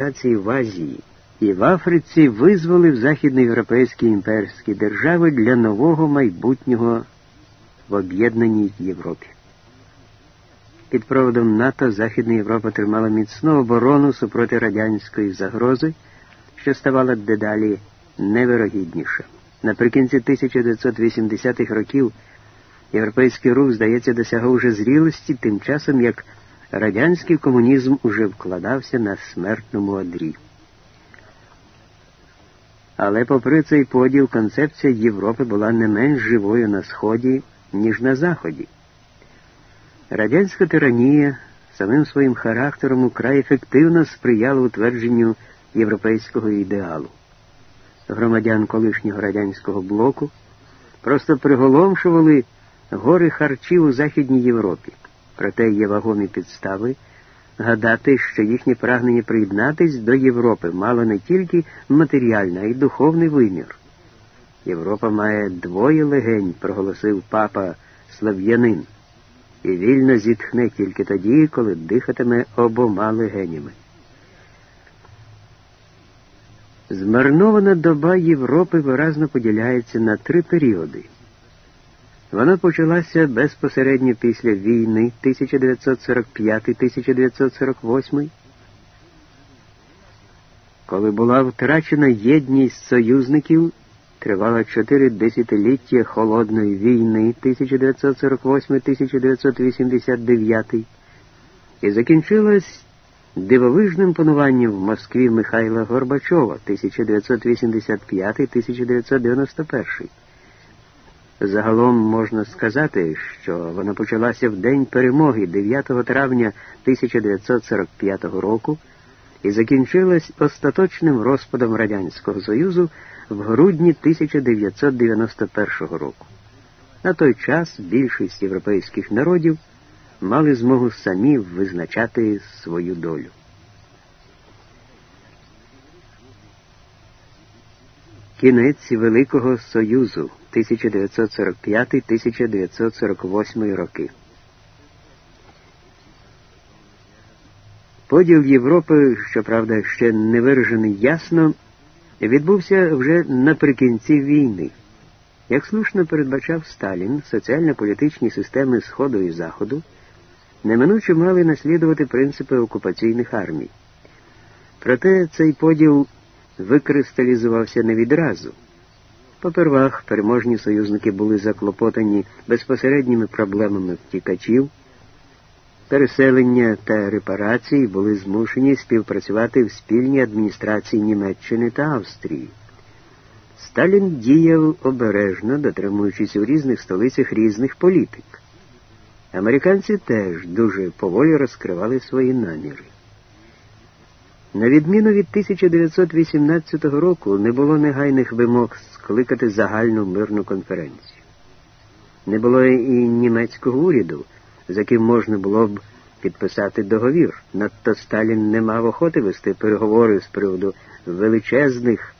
в Азії і в Африці визволив західноєвропейські імперські держави для нового майбутнього в об'єднаній Європі. Під проводом НАТО Західна Європа тримала міцну оборону супроти радянської загрози, що ставала дедалі невирогідніша. Наприкінці 1980-х років європейський рух, здається, досягав уже зрілості, тим часом як радянський комунізм уже вкладався на смертному одрі. Але попри цей поділ, концепція Європи була не менш живою на Сході, ніж на Заході. Радянська тиранія самим своїм характером украй ефективно сприяла утвердженню європейського ідеалу. Громадян колишнього радянського блоку просто приголомшували гори харчів у Західній Європі. Проте є вагомі підстави гадати, що їхнє прагнення приєднатись до Європи мало не тільки матеріальний, а й духовний вимір. Європа має двоє легень, проголосив папа Слав'янин, і вільно зітхне тільки тоді, коли дихатиме обома легенями. Змарнована доба Європи виразно поділяється на три періоди. Вона почалася безпосередньо після війни 1945-1948, коли була втрачена єдність союзників, тривала чотири десятиліття холодної війни 1948-1989 і закінчилась дивовижним пануванням в Москві Михайла Горбачова 1985-1991. Загалом можна сказати, що вона почалася в день перемоги 9 травня 1945 року і закінчилась остаточним розпадом Радянського Союзу в грудні 1991 року. На той час більшість європейських народів мали змогу самі визначати свою долю. Кінець Великого Союзу 1945-1948 роки. Поділ Європи, щоправда, ще не виражений ясно, відбувся вже наприкінці війни. Як слушно передбачав Сталін, соціально-політичні системи Сходу і Заходу неминуче мали наслідувати принципи окупаційних армій. Проте цей поділ викристалізувався не відразу. Попервах переможні союзники були заклопотані безпосередніми проблемами втікачів, переселення та репарації були змушені співпрацювати в спільній адміністрації Німеччини та Австрії. Сталін діяв обережно, дотримуючись у різних столицях різних політик. Американці теж дуже поволі розкривали свої наміри. На відміну від 1918 року не було негайних вимог скликати загальну мирну конференцію. Не було і німецького уряду, з яким можна було б підписати договір. Надто Сталін не мав охоти вести переговори з приводу величезних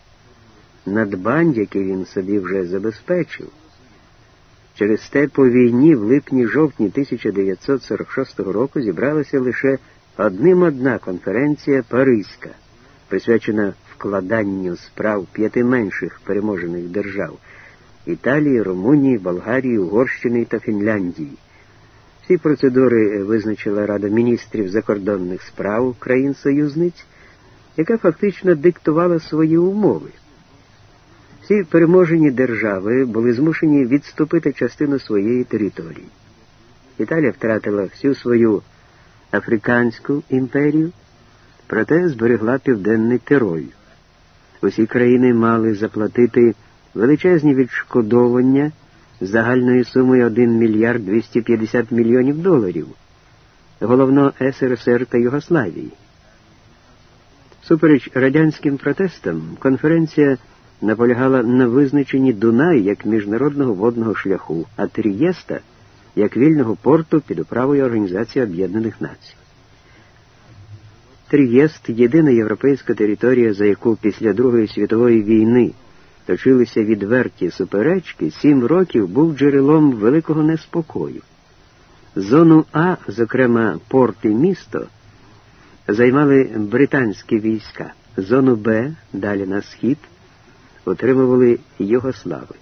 надбань, які він собі вже забезпечив. Через те по війні в липні-жовтні 1946 року зібралася лише одним одна конференція Паризька, присвячена вкладанню справ п'яти менших переможених держав Італії, Румунії, Болгарії, Угорщини та Фінляндії. Ці процедури визначила Рада міністрів закордонних справ країн-союзниць, яка фактично диктувала свої умови. Всі переможені держави були змушені відступити частину своєї території. Італія втратила всю свою Африканську імперію, проте зберегла Південний Тироль. Усі країни мали заплатити величезні відшкодовання загальною сумою 1 мільярд 250 мільйонів доларів, головно СРСР та Югославії. Супереч радянським протестам, конференція наполягала на визначенні Дунаю як міжнародного водного шляху, а Трієста як вільного порту під управою Організації Об'єднаних Націй. Трієст єдина європейська територія, за яку після Другої світової війни точилися відверті суперечки, сім років був джерелом великого неспокою. Зону А, зокрема порт і місто, займали британські війська. Зону Б, далі на схід, отримували Югослави.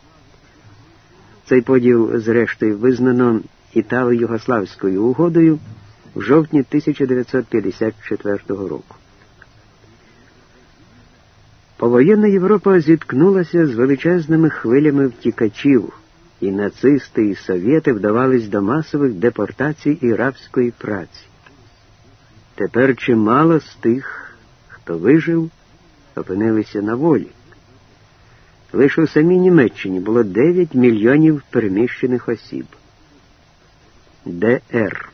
Цей поділ, зрештою, визнано Італо-Югославською угодою в жовтні 1954 року. Повоєнна Європа зіткнулася з величезними хвилями втікачів, і нацисти і совєти вдавались до масових депортацій і рабської праці. Тепер чимало з тих, хто вижив, опинилися на волі. Лише у самій Німеччині було 9 мільйонів переміщених осіб. ДР.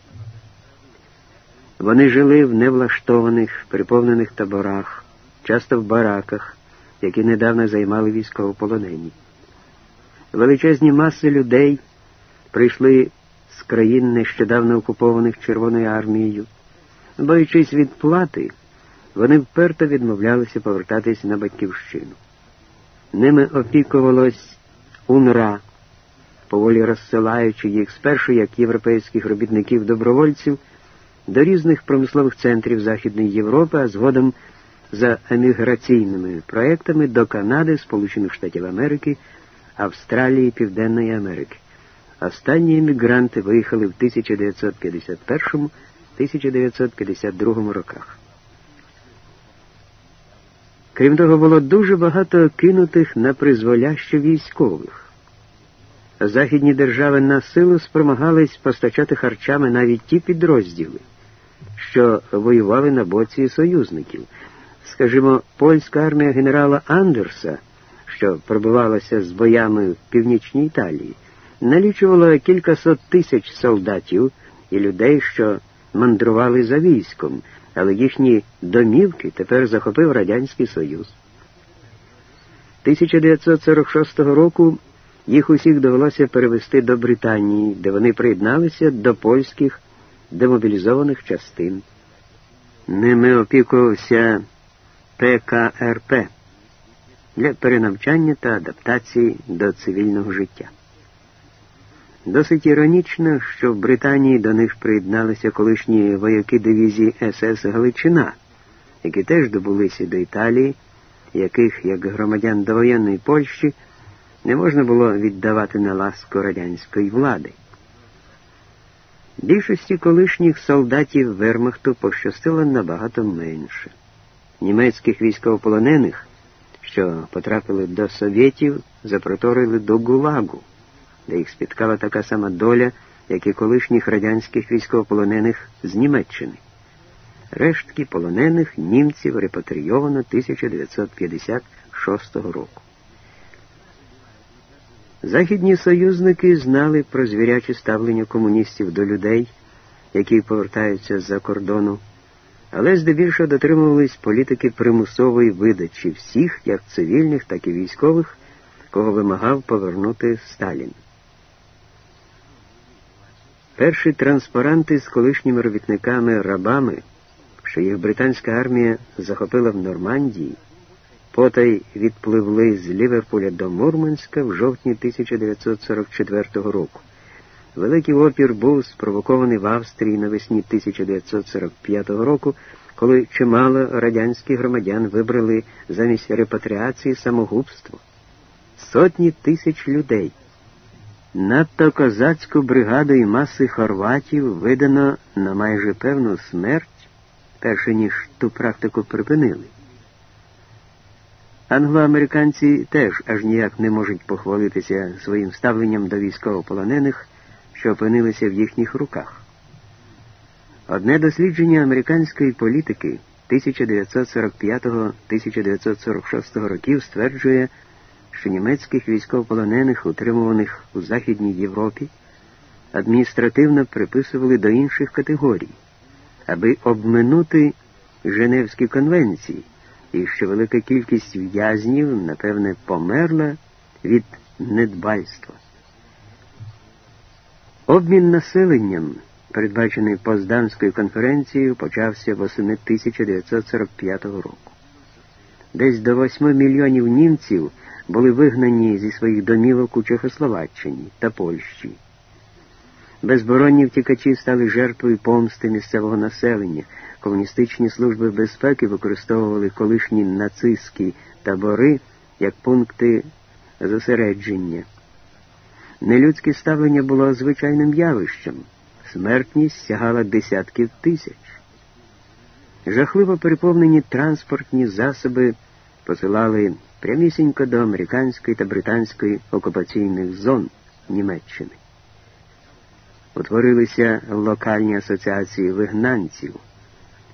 Вони жили в невлаштованих, приповнених таборах, часто в бараках, які недавно займали військовополонені. Величезні маси людей прийшли з країн нещодавно окупованих Червоною армією. Боючись від плати, вони вперто відмовлялися повертатись на батьківщину. Ними опікувалось УНРА, поволі розсилаючи їх спершу як європейських робітників-добровольців до різних промислових центрів Західної Європи, а згодом за еміграційними проектами до Канади, Сполучених Штатів Америки, Австралії, Південної Америки. Останні емігранти виїхали в 1951-1952 роках. Крім того, було дуже багато кинутих на призволяще військових. Західні держави на силу спромагались постачати харчами навіть ті підрозділи, що воювали на боці союзників. Скажімо, польська армія генерала Андерса, що пробивалася з боями в північній Італії, налічувала кількасот тисяч солдатів і людей, що мандрували за військом але їхні домівки тепер захопив Радянський Союз. 1946 року їх усіх довелося перевести до Британії, де вони приєдналися до польських демобілізованих частин. Ними опікувався ПКРП для перенавчання та адаптації до цивільного життя. Досить іронічно, що в Британії до них приєдналися колишні вояки дивізії СС Галичина, які теж добулися до Італії, яких, як громадян довоєнної Польщі, не можна було віддавати на ласку радянської влади. Більшості колишніх солдатів Вермахту пощастило набагато менше. Німецьких військовополонених, що потрапили до совєтів, запроторили до Гулагу де їх спіткала така сама доля, як і колишніх радянських військовополонених з Німеччини. Рештки полонених німців репатрійовано 1956 року. Західні союзники знали про звіряче ставлення комуністів до людей, які повертаються з-за кордону, але здебільшого дотримувались політики примусової видачі всіх, як цивільних, так і військових, кого вимагав повернути Сталін. Перші транспаранти з колишніми робітниками-рабами, що їх британська армія захопила в Нормандії, потай відпливли з Ліверпуля до Мурманська в жовтні 1944 року. Великий опір був спровокований в Австрії навесні 1945 року, коли чимало радянських громадян вибрали замість репатріації самогубство. Сотні тисяч людей. Надто козацьку бригаду і маси хорватів видано на майже певну смерть, перше ніж ту практику припинили. Англоамериканці теж аж ніяк не можуть похвалитися своїм ставленням до військовополонених, що опинилися в їхніх руках. Одне дослідження американської політики 1945-1946 років стверджує, що німецьких військовополонених, утримуваних у Західній Європі, адміністративно приписували до інших категорій, аби обминути Женевські конвенції, і що велика кількість в'язнів, напевне, померла від недбальства. Обмін населенням, передбачений Позданською конференцією, почався восени 1945 року. Десь до 8 мільйонів німців були вигнані зі своїх домівок у Чехословаччині та Польщі. Безборонні втікачі стали жертвою помсти місцевого населення. Комуністичні служби безпеки використовували колишні нацистські табори як пункти зосередження. Нелюдське ставлення було звичайним явищем. Смертність сягала десятків тисяч. Жахливо переповнені транспортні засоби посилали прямісінько до американської та британської окупаційних зон Німеччини. Утворилися локальні асоціації вигнанців,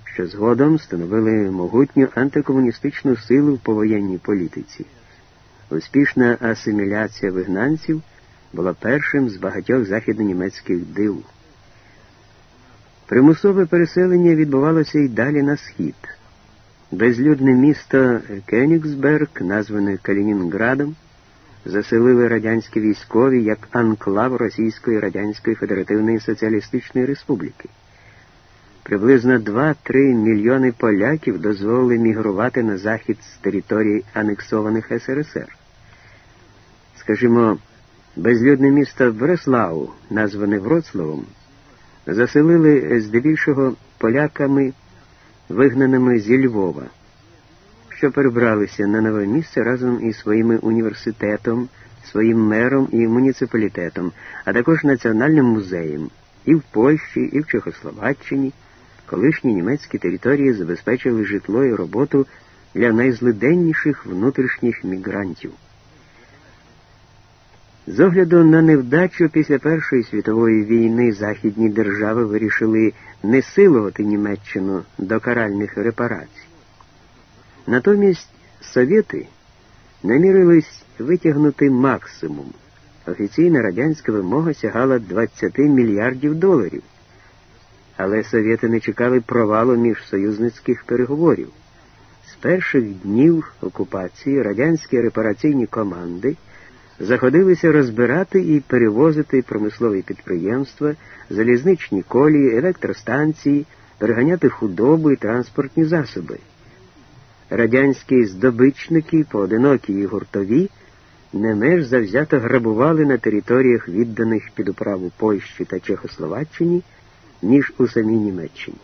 що згодом становили могутню антикомуністичну силу в повоєнній політиці. Успішна асиміляція вигнанців була першим з багатьох західнонімецьких див. Примусове переселення відбувалося й далі на схід. Безлюдне місто Кенігсберг, назване Калінінградом, заселили радянські військові як анклав Російської Радянської Федеративної Соціалістичної Республіки. Приблизно 2-3 мільйони поляків дозволили мігрувати на захід з території анексованих СРСР. Скажімо, безлюдне місто Бреслау, назване Вроцлавом, заселили здебільшого поляками, вигнаними зі Львова, що перебралися на нове місце разом із своїм університетом, своїм мером і муніципалітетом, а також національним музеєм і в Польщі, і в Чехословаччині. Колишні німецькі території забезпечили житло і роботу для найзлиденніших внутрішніх мігрантів. З огляду на невдачу після Першої світової війни західні держави вирішили не силувати Німеччину до каральних репарацій. Натомість совєти намірились витягнути максимум. Офіційна радянська вимога сягала 20 мільярдів доларів. Але совєти не чекали провалу міжсоюзницьких переговорів. З перших днів окупації радянські репараційні команди заходилися розбирати і перевозити промислові підприємства, залізничні колії, електростанції, переганяти худобу і транспортні засоби. Радянські здобичники, поодинокі і гуртові, не меж завзято грабували на територіях, відданих під управу Польщі та Чехословаччині, ніж у самій Німеччині.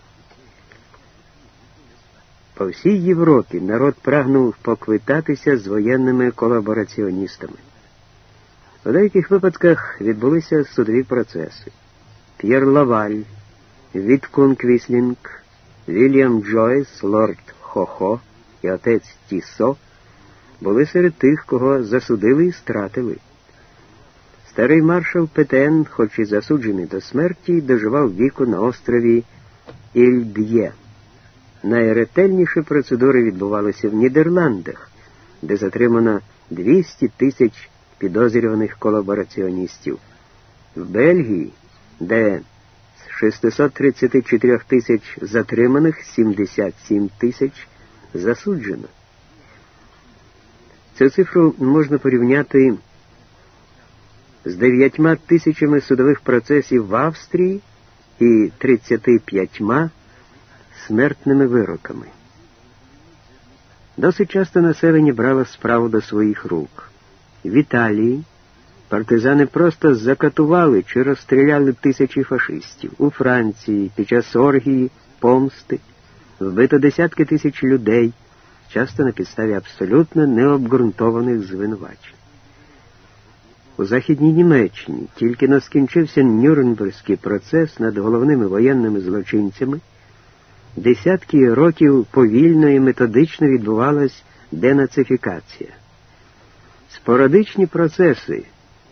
По всій Європі народ прагнув поквитатися з воєнними колабораціоністами. У деяких випадках відбулися судові процеси. П'єр Лаваль, Відкун Квіслінг, Вільям Джойс, Лорд Хо-Хо і отець Тісо були серед тих, кого засудили і стратили. Старий маршал Петен, хоч і засуджений до смерті, доживав віку на острові Іль-д'Є. Найретельніші процедури відбувалися в Нідерландах, де затримано 200 тисяч підозрюваних колабораціоністів. В Бельгії, де з 634 тисяч затриманих 77 тисяч засуджено. Цю цифру можна порівняти з 9 тисячами судових процесів в Австрії і 35 смертними вироками. Досить часто населення брало справу до своїх рук. В Італії партизани просто закатували чи розстріляли тисячі фашистів. У Франції під час оргії, помсти, вбито десятки тисяч людей, часто на підставі абсолютно необґрунтованих звинувачень. У Західній Німеччині тільки но скінчився Нюрнберзький процес над головними воєнними злочинцями, десятки років повільно і методично відбувалась денацифікація. Спорадичні процеси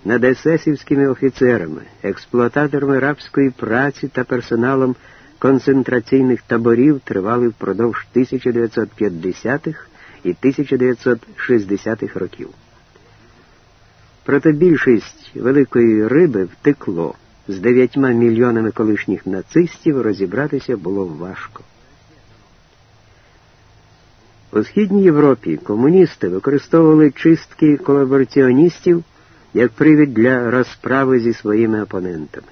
над есесівськими офіцерами, експлуататорами рабської праці та персоналом концентраційних таборів тривали впродовж 1950-х і 1960-х років. Проте більшість великої риби втекло. З дев'ятьма мільйонами колишніх нацистів розібратися було важко. У Східній Європі комуністи використовували чистки колабораціоністів як привід для розправи зі своїми опонентами.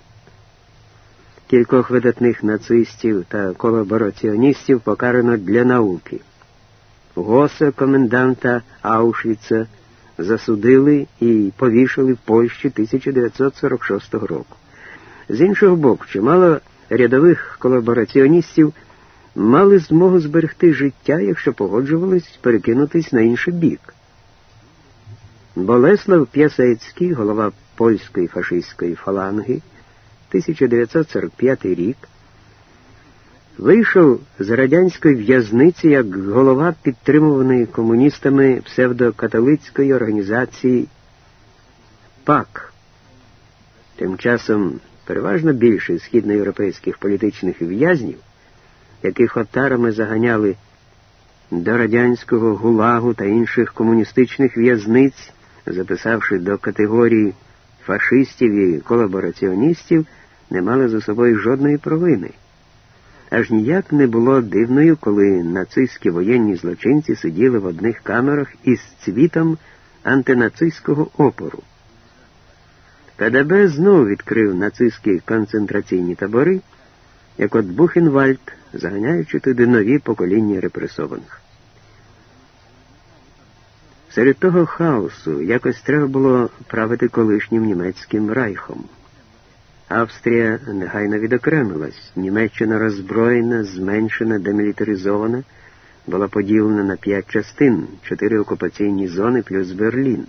Кількох видатних нацистів та колабораціоністів покарано для науки. Госа, коменданта Аушвіца, засудили і повішали в Польщі 1946 року. З іншого боку, чимало рядових колабораціоністів мали змогу зберегти життя, якщо погоджувались перекинутись на інший бік. Болеслав П'ясецький, голова польської фашистської фаланги, 1945 рік, вийшов з радянської в'язниці як голова підтримуваної комуністами псевдокатолицької організації ПАК. Тим часом переважно більшість східноєвропейських політичних в'язнів, яких отарами заганяли до радянського гулагу та інших комуністичних в'язниць, записавши до категорії фашистів і колабораціоністів, не мали за собою жодної провини. Аж ніяк не було дивною, коли нацистські воєнні злочинці сиділи в одних камерах із цвітом антинацистського опору. КДБ знову відкрив нацистські концентраційні табори, як от Бухенвальд, заганяючи туди нові покоління репресованих. Серед того хаосу якось треба було правити колишнім німецьким райхом. Австрія негайно відокремилась, Німеччина роззброєна, зменшена, демілітаризована, була поділена на п'ять частин, чотири окупаційні зони плюс Берлін,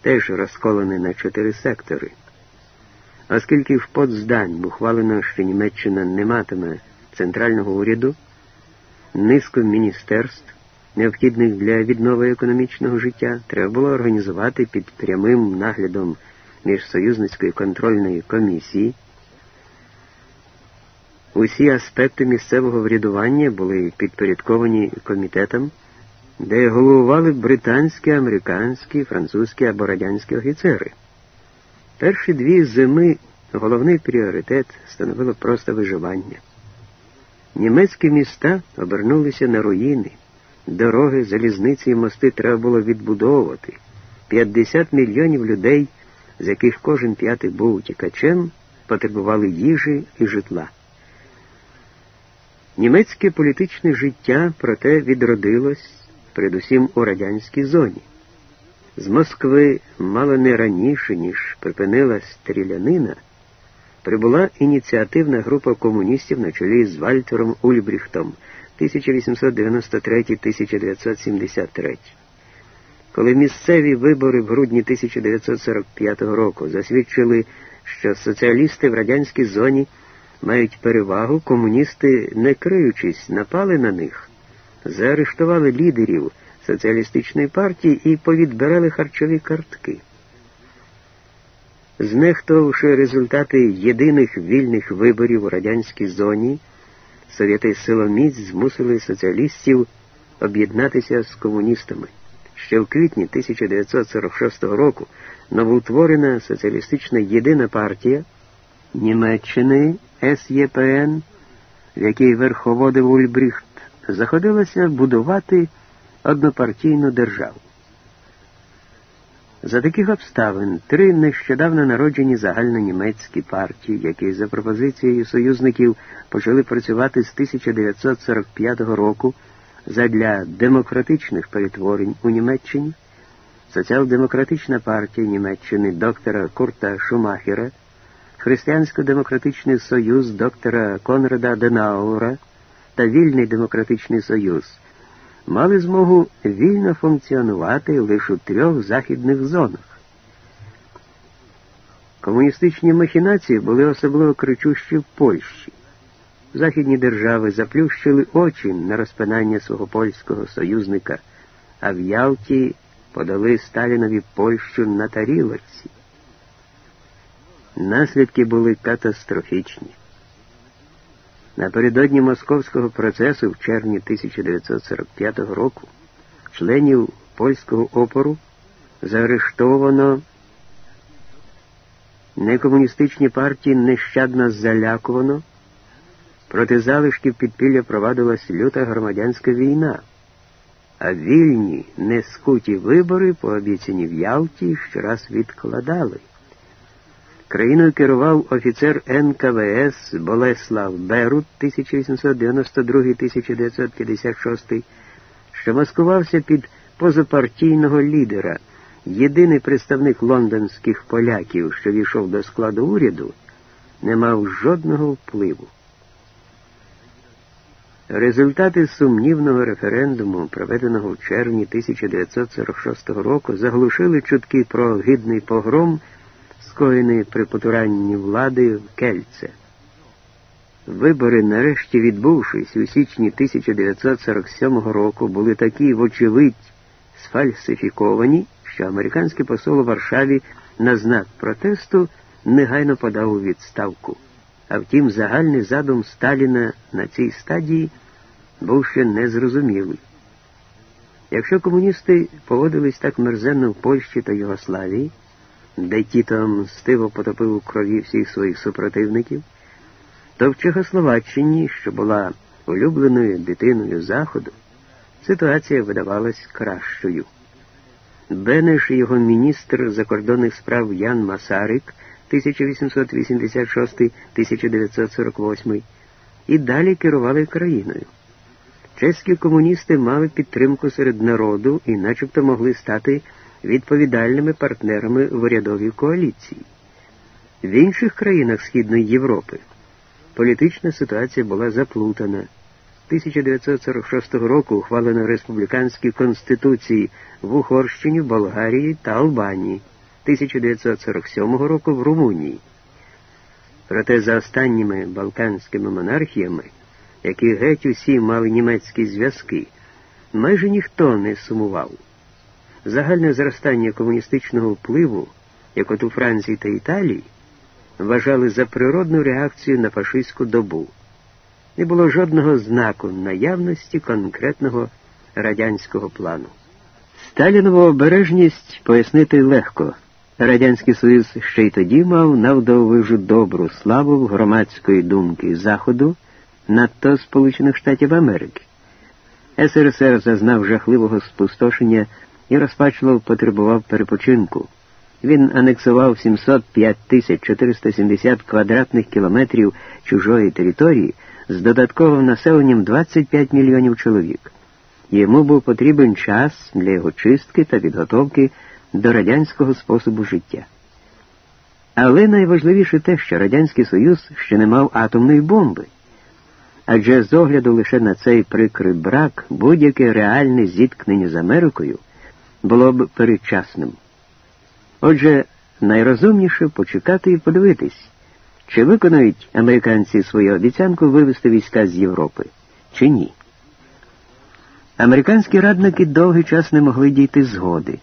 теж розколений на чотири сектори. Оскільки в Потсдань ухвалено, що Німеччина не матиме центрального уряду, низку міністерств, необхідних для віднови економічного життя, треба було організувати під прямим наглядом міжсоюзницької контрольної комісії. Усі аспекти місцевого врядування були підпорядковані комітетам, де головували британські, американські, французькі або радянські офіцери. Перші дві зими головний пріоритет становило просто виживання. Німецькі міста обернулися на руїни, дороги, залізниці і мости треба було відбудовувати. 50 мільйонів людей з яких кожен п'ятий був утікачем, потребували їжі і житла. Німецьке політичне життя, проте, відродилось передусім у радянській зоні. З Москви мало не раніше, ніж припинила стрілянина, прибула ініціативна група комуністів на чолі з Вальтером Ульбріхтом 1893-1973. Коли місцеві вибори в грудні 1945 року засвідчили, що соціалісти в радянській зоні мають перевагу, комуністи, не криючись, напали на них, заарештували лідерів соціалістичної партії і повідбирали харчові картки. Знехтувавши результати єдиних вільних виборів у радянській зоні, совєти силоміць змусили соціалістів об'єднатися з комуністами. Ще в квітні 1946 року новоутворена соціалістична єдина партія Німеччини СЄПН, в якій верховодив Ульбріхт, заходилася будувати однопартійну державу. За таких обставин три нещодавно народжені загальнонімецькі партії, які за пропозицією союзників почали працювати з 1945 року задля демократичних перетворень у Німеччині, Соціал-демократична партія Німеччини доктора Курта Шумахера, Християнсько-демократичний союз доктора Конрада Денаура та Вільний демократичний союз мали змогу вільно функціонувати лише у трьох західних зонах. Комуністичні махінації були особливо кричущі в Польщі. Західні держави заплющили очі на розпинання свого польського союзника, а в Ялті подали Сталінові Польщу на тарілочці. Наслідки були катастрофічні. Напередодні московського процесу в червні 1945 року членів польського опору заарештовано некомуністичні партії нещадно залякувано. Проти залишків підпілля провадилась люта громадянська війна, а вільні, нескуті вибори, пообіцяні в Ялті, щораз відкладали. Країною керував офіцер НКВС Болеслав Берут 1892-1956, що маскувався під позапартійного лідера, єдиний представник лондонських поляків, що війшов до складу уряду не мав жодного впливу. Результати сумнівного референдуму, проведеного в червні 1946 року, заглушили чутки про гідний погром, скоєний при потуранні влади в Кельце. Вибори, нарешті відбувшись у січні 1947 року, були такі, вочевидь, сфальсифіковані, що американський посол у Варшаві на знак протесту негайно подав у відставку. А втім, загальний задум Сталіна на цій стадії був ще незрозумілий. Якщо комуністи поводились так мерзенно в Польщі та Югославії, де Тіто мстиво потопив у крові всіх своїх супротивників, то в Чехословаччині, що була улюбленою дитиною Заходу, ситуація видавалась кращою. Бенеш і його міністр закордонних справ Ян Масарик 1886-1948 і далі керували країною. Чеські комуністи мали підтримку серед народу і начебто могли стати відповідальними партнерами в урядовій коаліції. В інших країнах Східної Європи політична ситуація була заплутана. 1946 року ухвалено республіканські конституції в Угорщині, Болгарії та Албанії, 1947 року в Румунії. Проте за останніми балканськими монархіями, які геть усі мали німецькі зв'язки, майже ніхто не сумував. Загальне зростання комуністичного впливу, як от у Франції та Італії, вважали за природну реакцію на фашистську добу. Не було жодного знаку наявності конкретного радянського плану. Сталінову обережність пояснити легко. Радянський Союз ще й тоді мав навдовижу добру славу в громадської думки Заходу, надто Сполучених Штатів Америки. СРСР зазнав жахливого спустошення і розпачливо потребував перепочинку. Він анексував 705 тисяч 470 квадратних кілометрів чужої території з додатковим населенням 25 мільйонів чоловік. Йому був потрібен час для його чистки та підготовки до радянського способу життя. Але найважливіше те, що Радянський Союз ще не мав атомної бомби. Адже з огляду лише на цей прикрий брак будь-яке реальне зіткнення з Америкою було б передчасним. Отже, найрозумніше почекати і подивитись, чи виконають американці свою обіцянку вивести війська з Європи, чи ні. Американські радники довгий час не могли дійти згоди.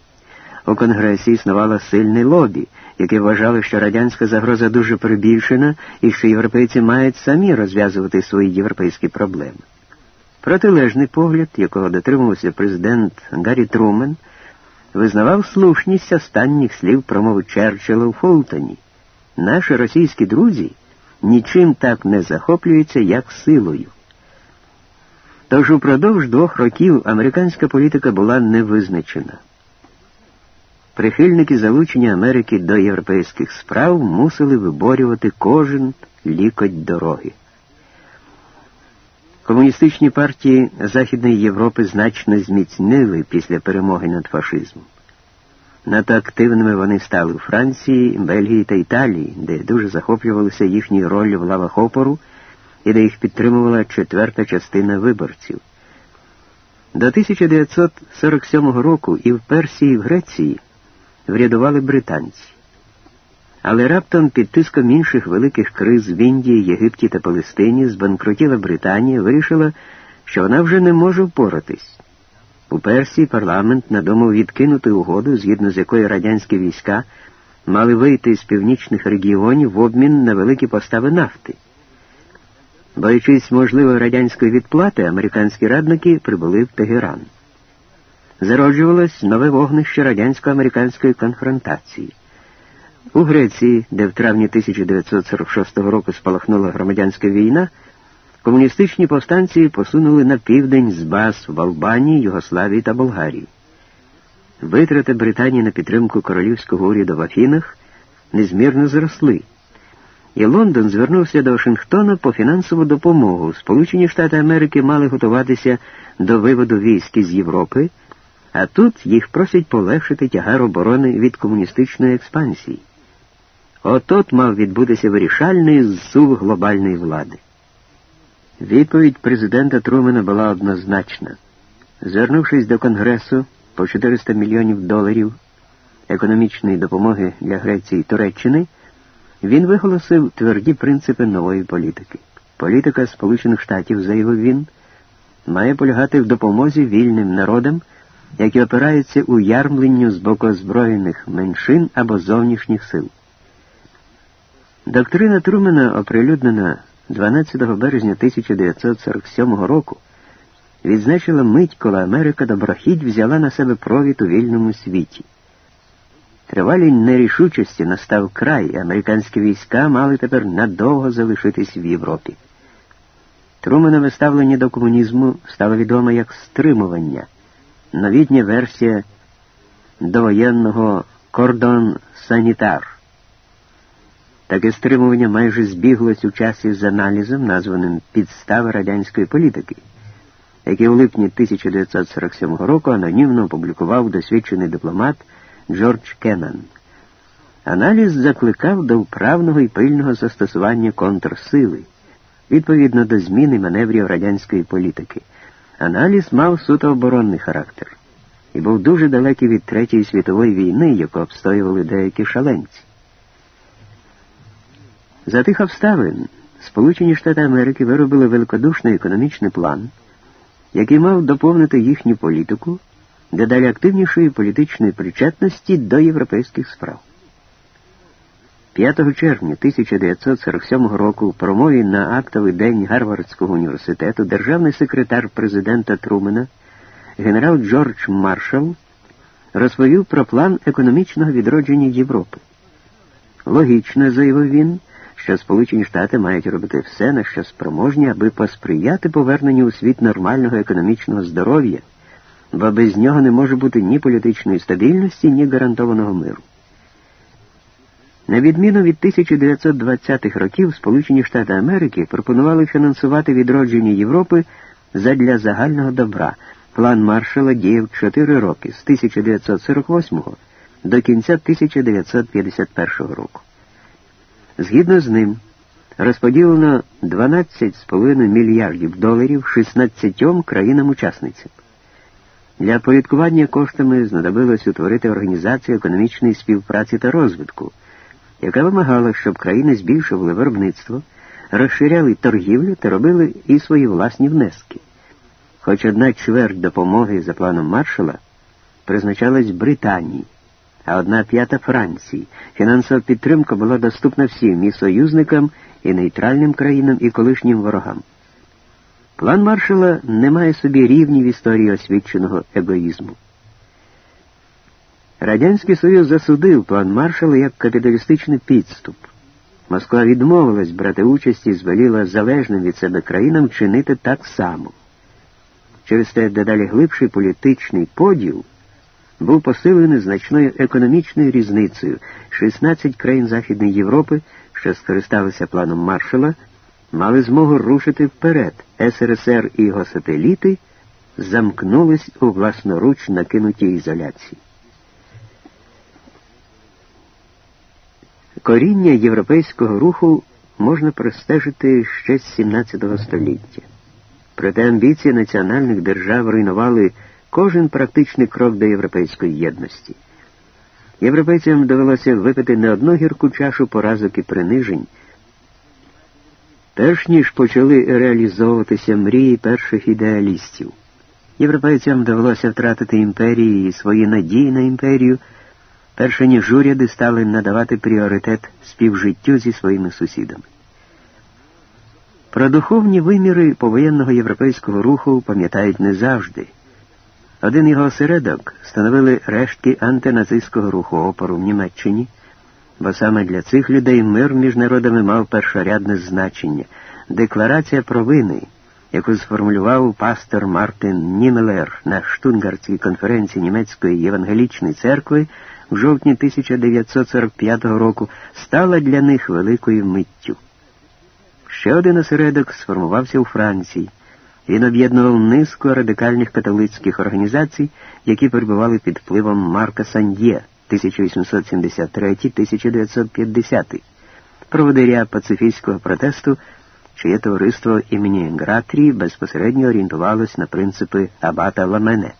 У Конгресі існувало сильне лобі, яке вважало, що радянська загроза дуже перебільшена і що європейці мають самі розв'язувати свої європейські проблеми. Протилежний погляд, якого дотримувався президент Гаррі Трумен, визнавав слушність останніх слів промови Черчилла у Фултоні. Наші російські друзі нічим так не захоплюються, як силою. Тож упродовж двох років американська політика була невизначена. Прихильники залучення Америки до європейських справ мусили виборювати кожен лікоть дороги. Комуністичні партії Західної Європи значно зміцнили після перемоги над фашизмом. Надто активними вони стали у Франції, Бельгії та Італії, де дуже захоплювалися їхньою роллю в лавах опору і де їх підтримувала четверта частина виборців. До 1947 року і в Персії, і в Греції врядували британці. Але раптом під тиском інших великих криз в Індії, Єгипті та Палестині збанкрутіла Британія, вирішила, що вона вже не може впоратись. У Персії парламент надумав відкинути угоду, згідно з якою радянські війська мали вийти з північних регіонів в обмін на великі постави нафти. Боючись можливої радянської відплати, американські радники прибули в Тегеран. Зароджувалось нове вогнище радянсько-американської конфронтації. У Греції, де в травні 1946 року спалахнула громадянська війна, комуністичні повстанці посунули на південь з баз в Албанії, Югославії та Болгарії. Витрати Британії на підтримку королівського уряду в Афінах незмірно зросли, і Лондон звернувся до Вашингтона по фінансову допомогу. Сполучені Штати Америки мали готуватися до виводу військ з Європи, а тут їх просять полегшити тягар оборони від комуністичної експансії. Отот мав відбутися вирішальний зсув глобальної влади. Відповідь президента Трумена була однозначна. Звернувшись до Конгресу по 400 мільйонів доларів економічної допомоги для Греції і Туреччини, він виголосив тверді принципи нової політики. Політика Сполучених Штатів, заявив він, має полягати в допомозі вільним народам, які опираються у ярмленню з боку озброєних меншин або зовнішніх сил. Доктрина Трумена, оприлюднена 12 березня 1947 року, відзначила мить, коли Америка доброхідь взяла на себе провід у вільному світі. Тривалій нерішучості настав край, і американські війська мали тепер надовго залишитись в Європі. Труменове ставлення до комунізму стало відоме як стримування, новітня версія довоєнного кордон санітар. Таке стримування майже збіглось у часі з аналізом, названим Підстави радянської політики, який у липні 1947 року анонімно опублікував досвідчений дипломат Джордж Кеннан. Аналіз закликав до вправного і пильного застосування контрсили відповідно до зміни маневрів радянської політики. Аналіз мав суто оборонний характер і був дуже далекий від Третьої світової війни, яку обстоювали деякі шаленці. За тих обставин Сполучені Штати Америки виробили великодушний економічний план, який мав доповнити їхню політику для далі активнішої політичної причетності до європейських справ. 5 червня 1947 року в промові на актовий день Гарвардського університету державний секретар президента Трумена генерал Джордж Маршалл розповів про план економічного відродження Європи. Логічно, заявив він, що Сполучені Штати мають робити все, на що спроможні, аби посприяти поверненню у світ нормального економічного здоров'я, бо без нього не може бути ні політичної стабільності, ні гарантованого миру. На відміну від 1920-х років, Сполучені Штати Америки пропонували фінансувати відродження Європи задля загального добра. План маршала діяв 4 роки з 1948 до кінця 1951 року. Згідно з ним, розподілено 12,5 мільярдів доларів 16 країнам-учасницям. Для порядкування коштами знадобилось утворити організацію економічної співпраці та розвитку яка вимагала, щоб країни збільшували виробництво, розширяли торгівлю та робили і свої власні внески. Хоч одна чверть допомоги за планом маршала призначалась Британії, а одна п'ята Франції. Фінансова підтримка була доступна всім і союзникам, і нейтральним країнам, і колишнім ворогам. План маршала не має собі рівні в історії освіченого егоїзму. Радянський Союз засудив план маршала як капіталістичний підступ. Москва відмовилась брати участь і звеліла залежним від себе країнам чинити так само. Через те дедалі глибший політичний поділ був посилений значною економічною різницею. 16 країн Західної Європи, що скористалися планом маршала, мали змогу рушити вперед. СРСР і його сателіти замкнулись у власноруч накинутій ізоляції. Коріння європейського руху можна простежити ще з 17 століття. Проте амбіції національних держав руйнували кожен практичний крок до європейської єдності. Європейцям довелося випити не одну гірку чашу поразок і принижень, перш ніж почали реалізовуватися мрії перших ідеалістів. Європейцям довелося втратити імперії і свої надії на імперію перше ніж уряди стали надавати пріоритет співжиттю зі своїми сусідами. Про духовні виміри повоєнного європейського руху пам'ятають не завжди. Один його осередок становили рештки антинацистського руху опору в Німеччині, бо саме для цих людей мир між народами мав першорядне значення. Декларація провини, яку сформулював пастор Мартин Німелер на Штунгартській конференції Німецької євангелічної церкви, в жовтні 1945 року стала для них великою миттю. Ще один осередок сформувався у Франції. Він об'єднував низку радикальних католицьких організацій, які перебували під впливом Марка Сандє, 1873-1950, проводиря пацифістського протесту, чиє товариство імені Гратрі безпосередньо орієнтувалось на принципи Абата Ламене.